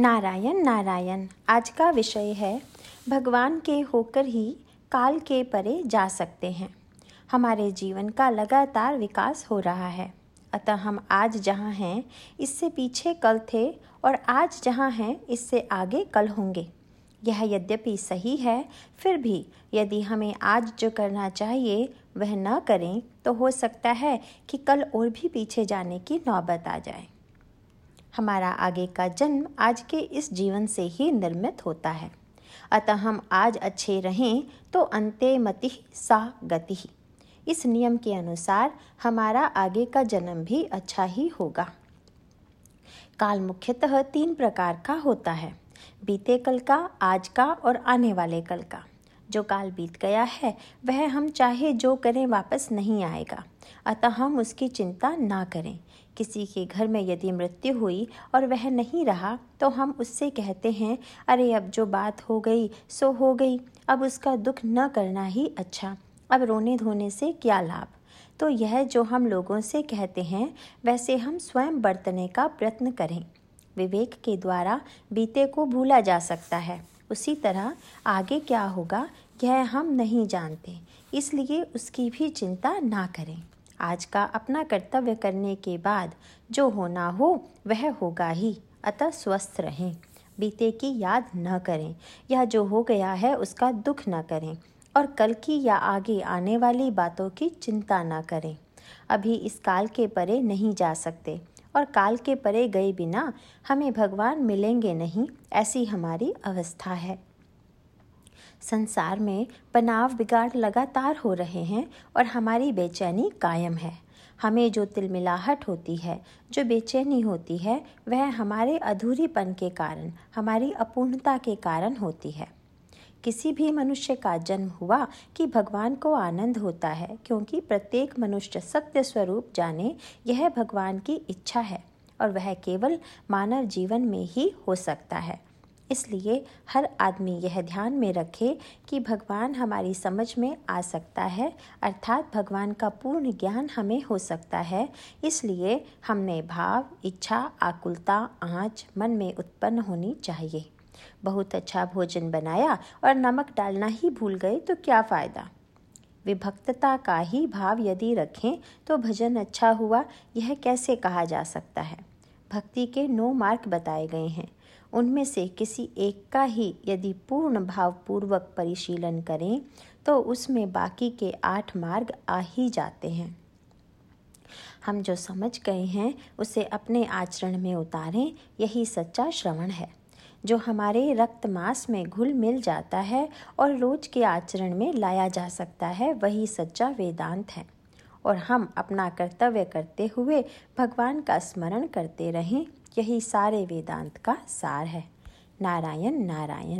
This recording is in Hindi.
नारायण नारायण, आज का विषय है, भगवान के होकर ही काल के परे जा सकते हैं। हमारे जीवन का लगातार विकास हो रहा है। अतः हम आज जहाँ हैं, इससे पीछे कल थे और आज जहाँ हैं, इससे आगे कल होंगे। यह यद्यपि सही है, फिर भी यदि हमें आज जो करना चाहिए, वह न करें तो हो सकता है कि कल और भी पीछे जाने की नौबत आ जाए। हमारा आगे का जन्म आज के इस जीवन से ही निर्मित होता है। अतः हम आज अच्छे रहें तो अंते मति सा गति। इस नियम के अनुसार हमारा आगे का जन्म भी अच्छा ही होगा। काल मुख्यतः तीन प्रकार का होता है। बीते कल का, आज का और आने वाले कल का। जो काल बीत गया है, वह हम चाहे जो करें वापस नहीं आएगा। अतः हम उसकी चिंता ना करें। किसी के घर में यदि मृत्यु हुई और वह नहीं रहा तो हम उससे कहते हैं, अरे, अब जो बात हो गई, सो हो गई। अब उसका दुख न करना ही अच्छा। अब रोने धोने से क्या लाभ? तो यह जो हम लोगों से कहते हैं, वैसे हम स्वयं बरतने का प्रयत्न करें। विवेक के द्वारा बीते को भूला जा सकता है। उसी तरह आगे क्या होगा, यह हम नहीं जानते। इसलिए उसकी भी चिंता ना करें। आज का अपना कर्तव्य करने के बाद जो होना हो, वह होगा ही। अतः स्वस्थ रहें। बीते की याद न करें। या जो हो गया है, उसका दुख न करें। और कल की या आगे आने वाली बातों की चिंता न करें। अभी इस काल के परे नहीं जा सकते। और काल के परे गए बिना हमें भगवान मिलेंगे नहीं, ऐसी हमारी अवस्था है। संसार में बनाव बिगाड़ लगातार हो रहे हैं और हमारी बेचैनी कायम है। हमें जो तिलमिलाहट होती है, जो बेचैनी होती है, वह हमारे अधूरीपन के कारण, हमारी अपूर्णता के कारण होती है। किसी भी मनुष्य का जन्म हुआ कि भगवान को आनंद होता है, क्योंकि प्रत्येक मनुष्य सत्य स्वरूप जाने यह भगवान की इच्छा है और वह केवल मानव जीवन में ही हो सकता है। इसलिए हर आदमी यह ध्यान में रखे कि भगवान हमारी समझ में आ सकता है, अर्थात भगवान का पूर्ण ज्ञान हमें हो सकता है। इसलिए हमने भाव, इच्छा, आकुलता, आँच मन में उत्पन्न होनी चाहिए। बहुत अच्छा भोजन बनाया और नमक डालना ही भूल गए तो क्या फ़ायदा? विभक्तता का ही भाव यदि रखें तो भजन अच्छा हुआ, यह कैसे कहा जा सकता है? भक्ति के नौ मार्ग बताए गए हैं। उनमें से किसी एक का ही यदि पूर्ण भावपूर्वक परिशीलन करें तो उसमें बाकी के आठ मार्ग आ ही जाते हैं। हम जो समझ गए हैं, उसे अपने आचरण में उतारें, यही सच्चा श्रवण है। जो हमारे रक्त मास में घुल मिल जाता है और रोज के आचरण में लाया जा सकता है, वही सच्चा वेदांत है। और हम अपना कर्तव्य करते हुए भगवान का स्मरण करते रहें, यही सारे वेदांत का सार है। नारायण नारायण।